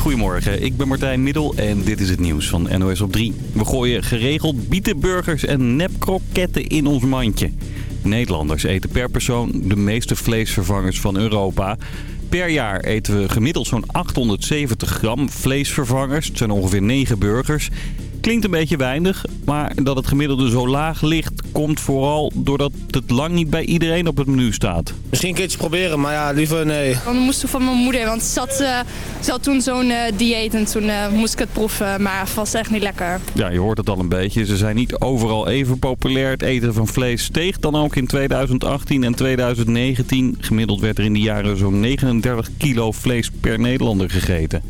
Goedemorgen, ik ben Martijn Middel en dit is het nieuws van NOS op 3. We gooien geregeld bietenburgers en nepkroketten in ons mandje. Nederlanders eten per persoon de meeste vleesvervangers van Europa. Per jaar eten we gemiddeld zo'n 870 gram vleesvervangers. Het zijn ongeveer 9 burgers. Klinkt een beetje weinig, maar dat het gemiddelde zo laag ligt... komt vooral doordat het lang niet bij iedereen op het menu staat. Misschien een keertje proberen, maar ja, liever nee. Want we moesten van mijn moeder, want ze had, uh, ze had toen zo'n uh, dieet en toen uh, moest ik het proeven, maar het was echt niet lekker. Ja, je hoort het al een beetje. Ze zijn niet overal even populair. Het eten van vlees steeg dan ook in 2018 en 2019. Gemiddeld werd er in die jaren zo'n 39 kilo vlees per Nederlander gegeten.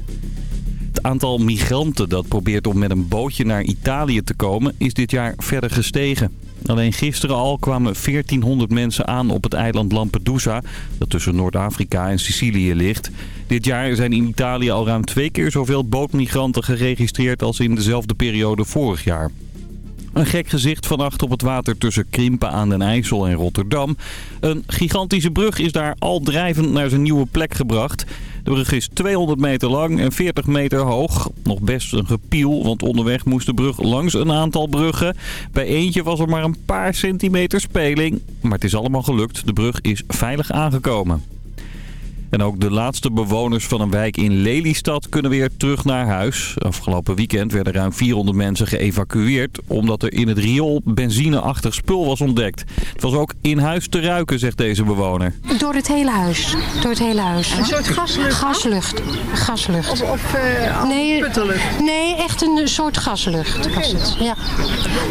Het aantal migranten dat probeert om met een bootje naar Italië te komen is dit jaar verder gestegen. Alleen gisteren al kwamen 1400 mensen aan op het eiland Lampedusa, dat tussen Noord-Afrika en Sicilië ligt. Dit jaar zijn in Italië al ruim twee keer zoveel bootmigranten geregistreerd als in dezelfde periode vorig jaar. Een gek gezicht vannacht op het water tussen Krimpen aan den IJssel en Rotterdam. Een gigantische brug is daar al drijvend naar zijn nieuwe plek gebracht. De brug is 200 meter lang en 40 meter hoog. Nog best een gepiel, want onderweg moest de brug langs een aantal bruggen. Bij eentje was er maar een paar centimeter speling. Maar het is allemaal gelukt. De brug is veilig aangekomen. En ook de laatste bewoners van een wijk in Lelystad kunnen weer terug naar huis. Afgelopen weekend werden ruim 400 mensen geëvacueerd... omdat er in het riool benzineachtig spul was ontdekt. Het was ook in huis te ruiken, zegt deze bewoner. Door het hele huis. Door het hele huis. Een soort gaslucht? Gaslucht. Gaslucht. Of, of uh, nee, puttenlucht? Nee, echt een soort gaslucht okay. was het. Ja.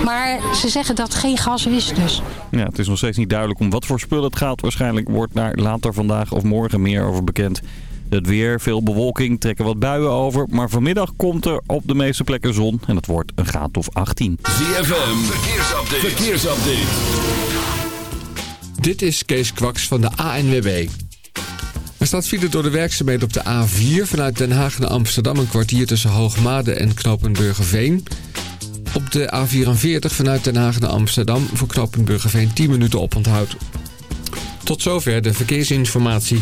Maar ze zeggen dat geen gas is dus. Ja, het is nog steeds niet duidelijk om wat voor spul het gaat. Waarschijnlijk wordt daar later vandaag of morgen meer over bekend. Het weer, veel bewolking, trekken wat buien over. Maar vanmiddag komt er op de meeste plekken zon en het wordt een graad of 18. ZFM, verkeersupdate. verkeersupdate. Dit is Kees Kwaks van de ANWB. Er staat file door de werkzaamheden op de A4 vanuit Den Haag naar Amsterdam... een kwartier tussen Hoogmade en Knopenburgerveen. Op de A44 vanuit Den Haag naar Amsterdam voor Knopenburgerveen 10 minuten oponthoud. Tot zover de verkeersinformatie.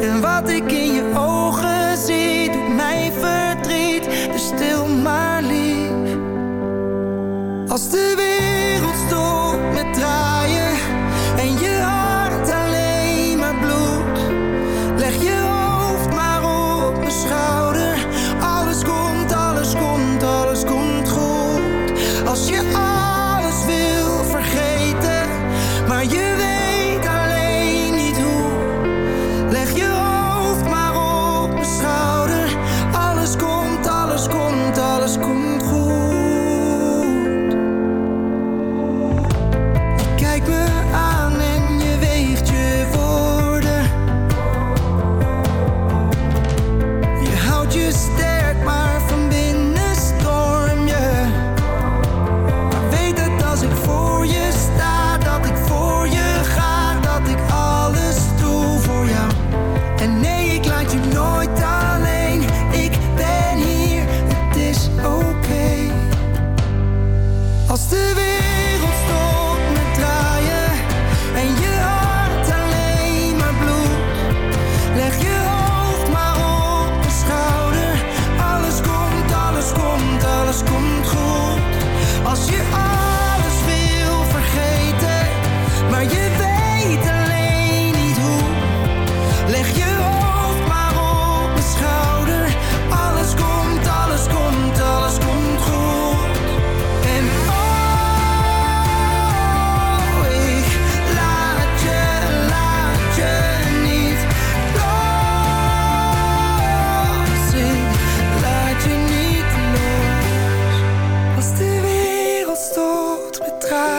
En wat ik in je ogen zie, doet mij verdriet. Dus stil maar lief. Als de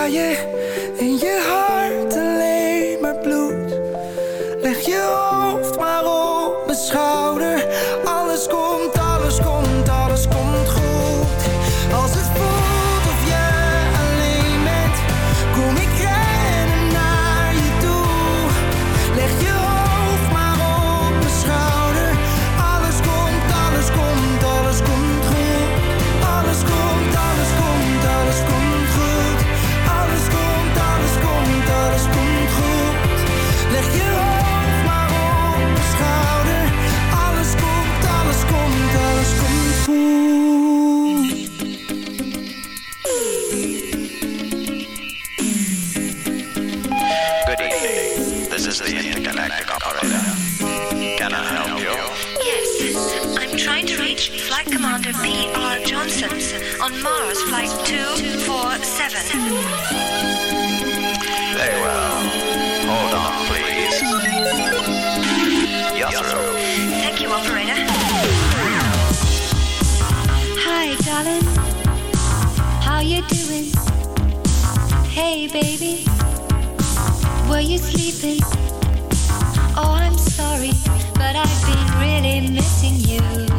yeah. on Mars Flight 247. Very well. Hold on, please. You're. Thank you, operator. Hi, darling. How you doing? Hey, baby. Were you sleeping? Oh, I'm sorry, but I've been really missing you.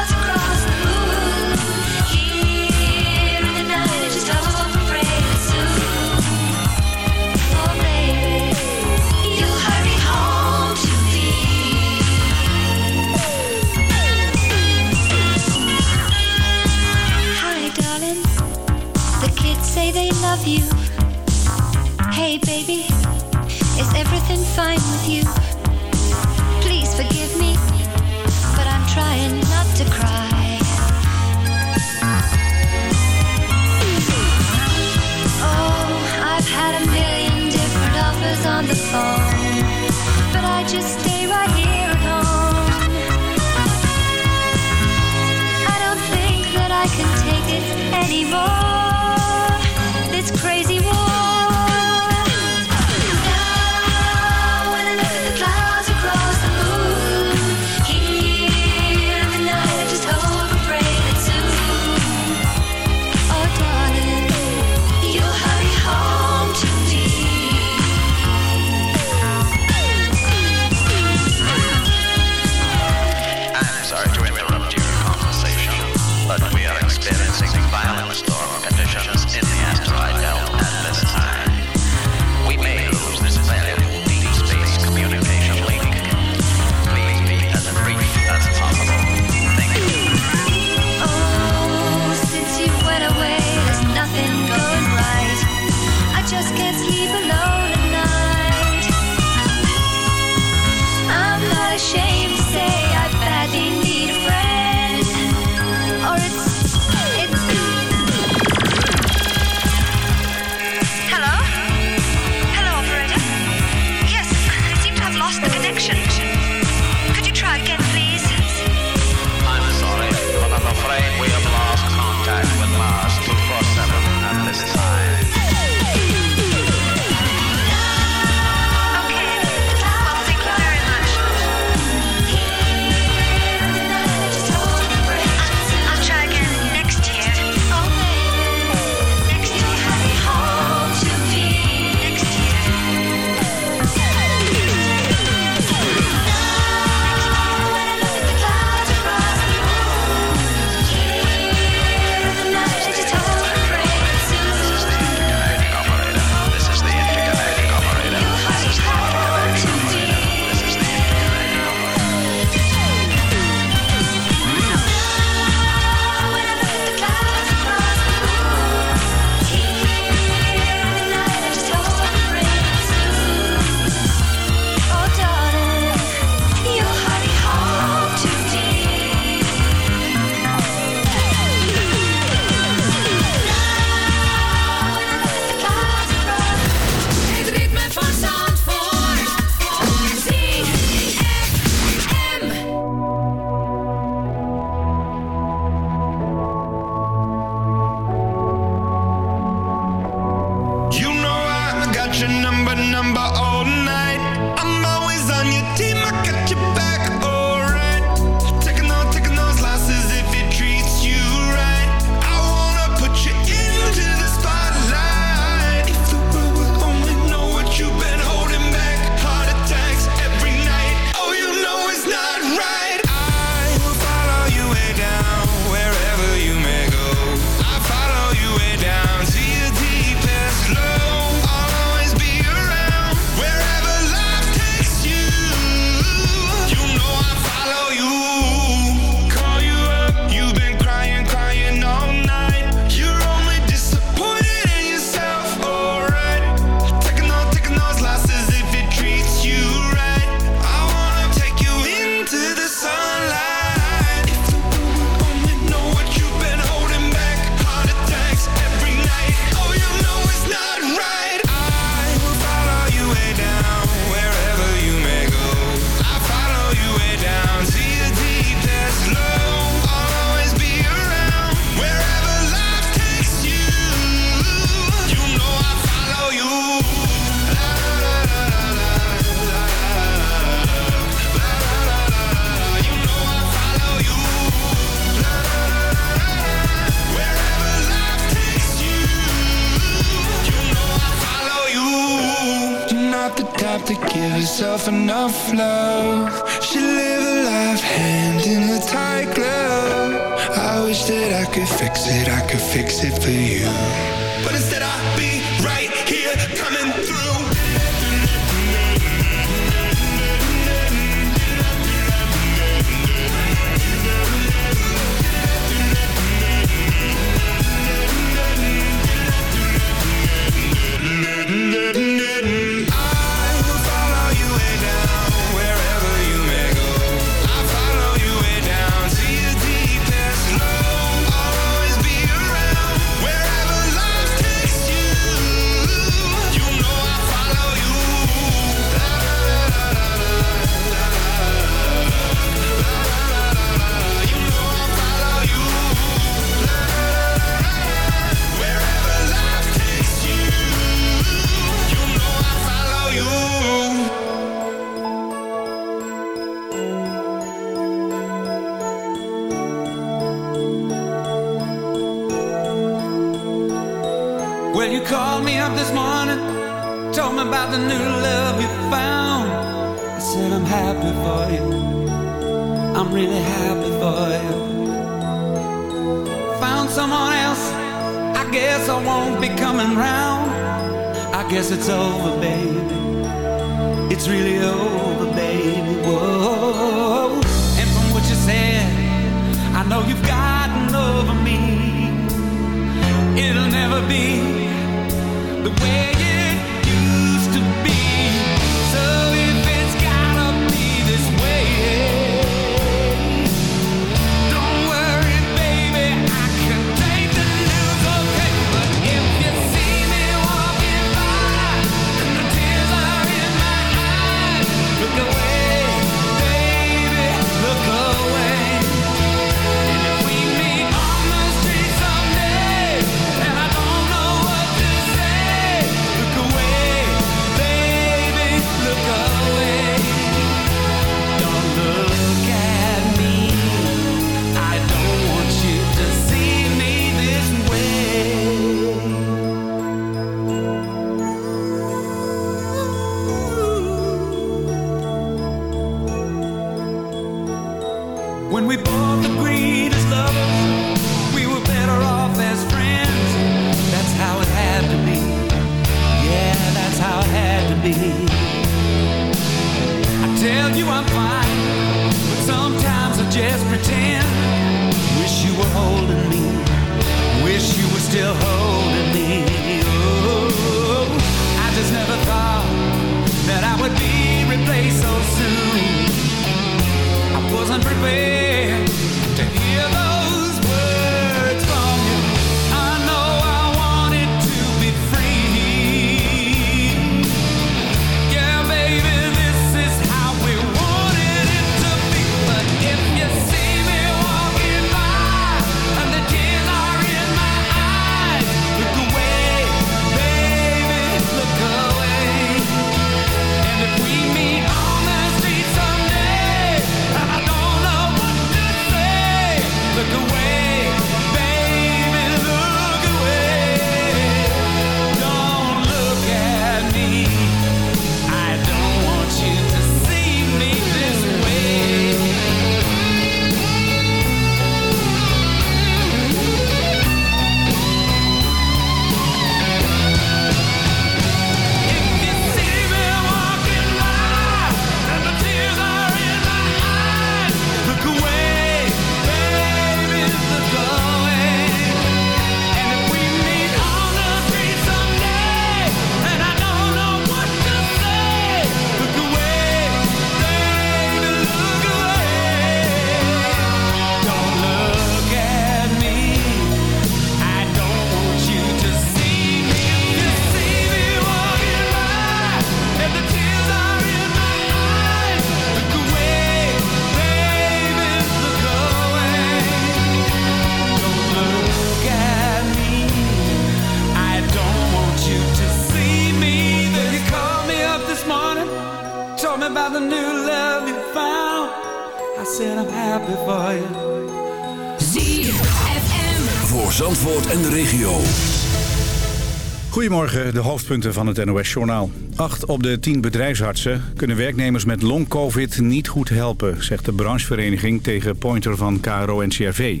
Goedemorgen, de hoofdpunten van het NOS-journaal. Acht op de tien bedrijfsartsen kunnen werknemers met long-covid niet goed helpen... zegt de branchevereniging tegen Pointer van KRO-NCRV.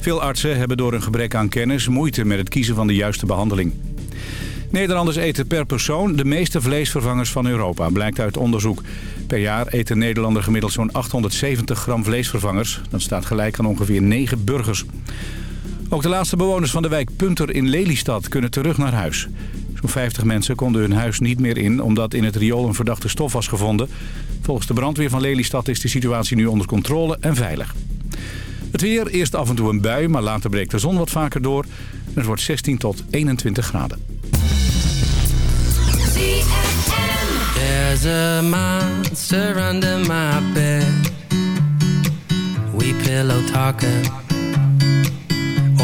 Veel artsen hebben door een gebrek aan kennis moeite met het kiezen van de juiste behandeling. Nederlanders eten per persoon de meeste vleesvervangers van Europa, blijkt uit onderzoek. Per jaar eten Nederlander gemiddeld zo'n 870 gram vleesvervangers. Dat staat gelijk aan ongeveer 9 burgers. Ook de laatste bewoners van de wijk Punter in Lelystad kunnen terug naar huis. Zo'n 50 mensen konden hun huis niet meer in omdat in het riool een verdachte stof was gevonden. Volgens de brandweer van Lelystad is de situatie nu onder controle en veilig. Het weer, eerst af en toe een bui, maar later breekt de zon wat vaker door. En het wordt 16 tot 21 graden. There's a. We pillow.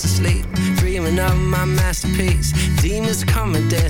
fast asleep, dreaming of my masterpiece. Demons come and dance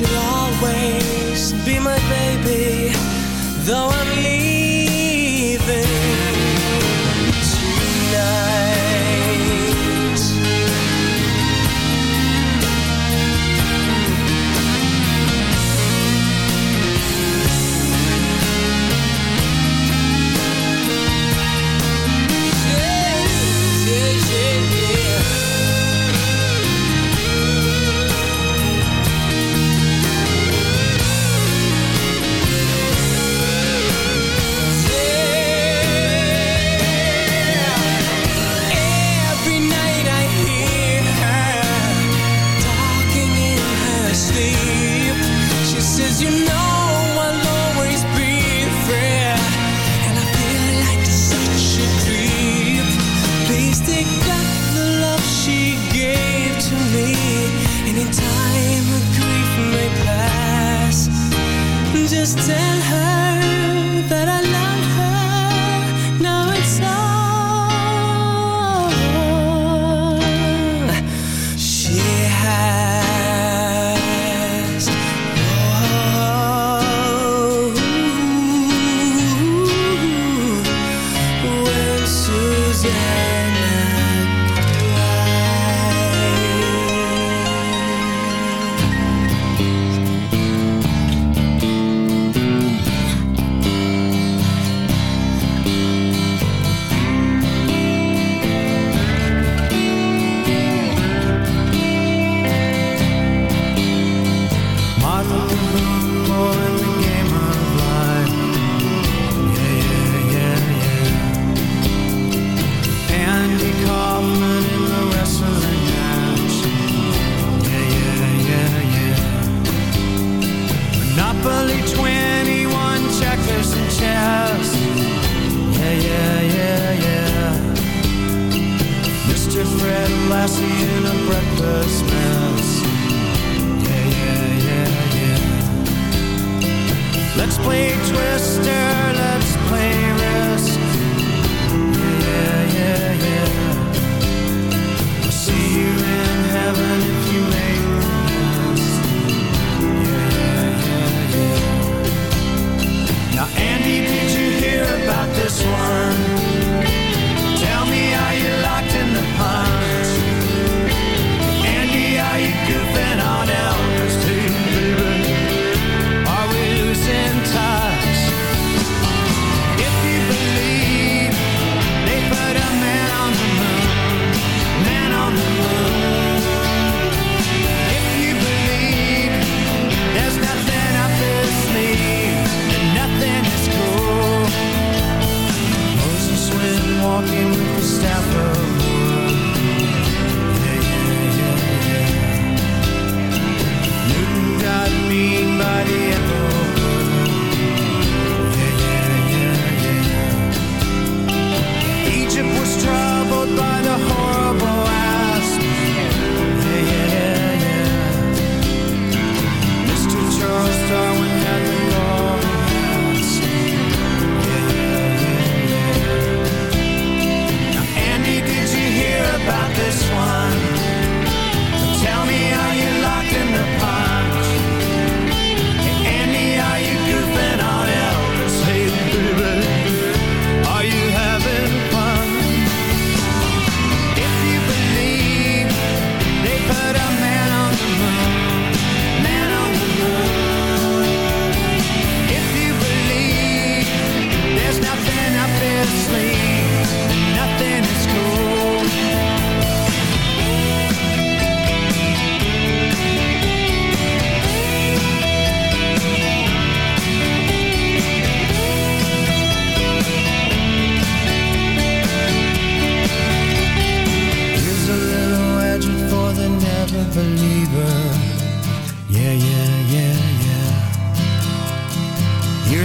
you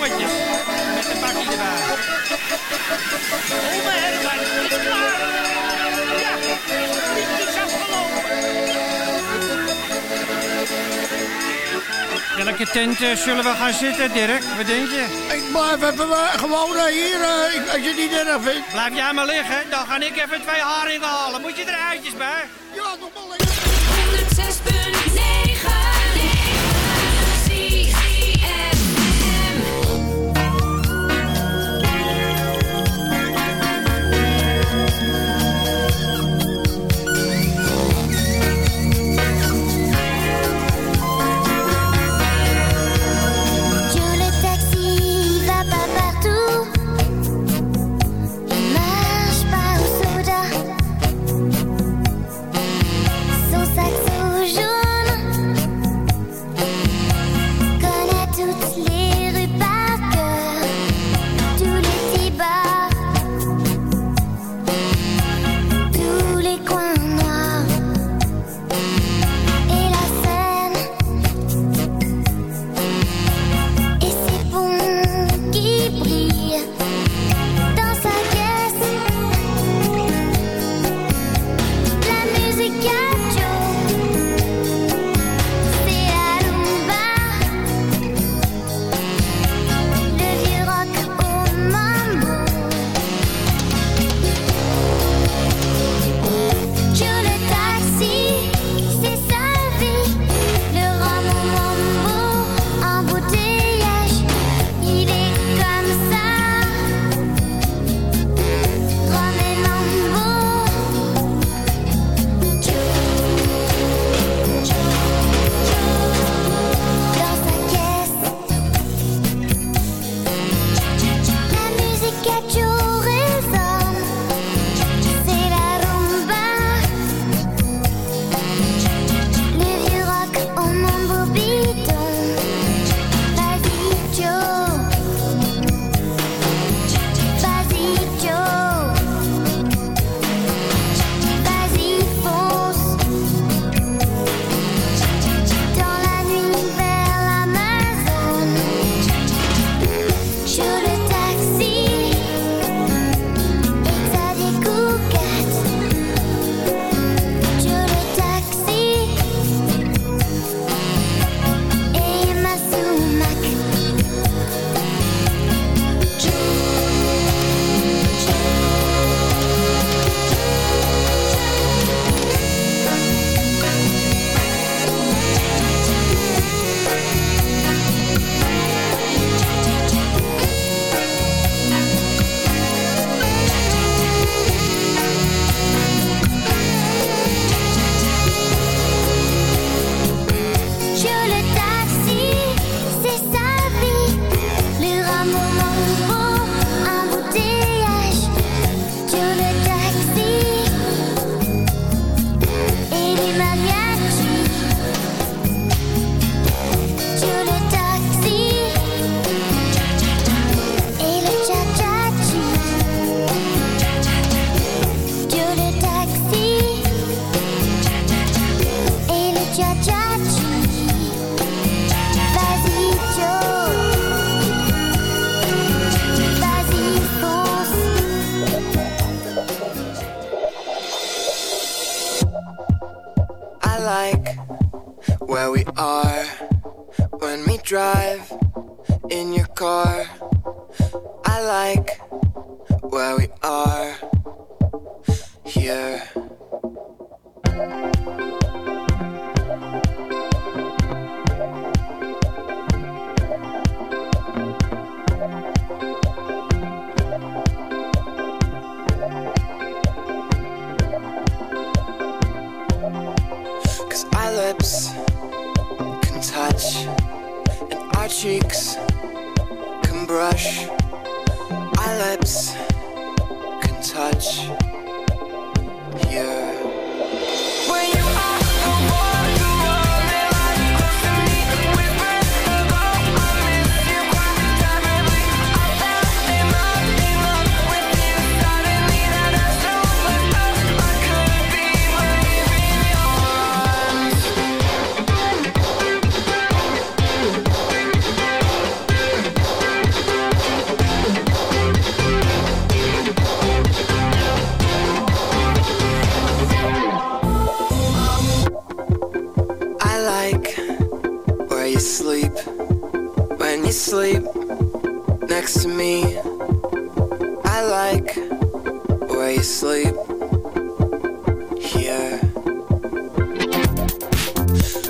jongetjes. Met de bakkie erbij. Oma ik is klaar. Ja, het is afgelopen. Welke tent uh, zullen we gaan zitten, Dirk? Wat denk je? Ik blijf even uh, gewoon uh, hier, als je het niet erg vindt. Blijf jij maar liggen, dan ga ik even twee haringen halen. Moet je er eitjes bij? Ja, nog maar liggen. 106 Yeah.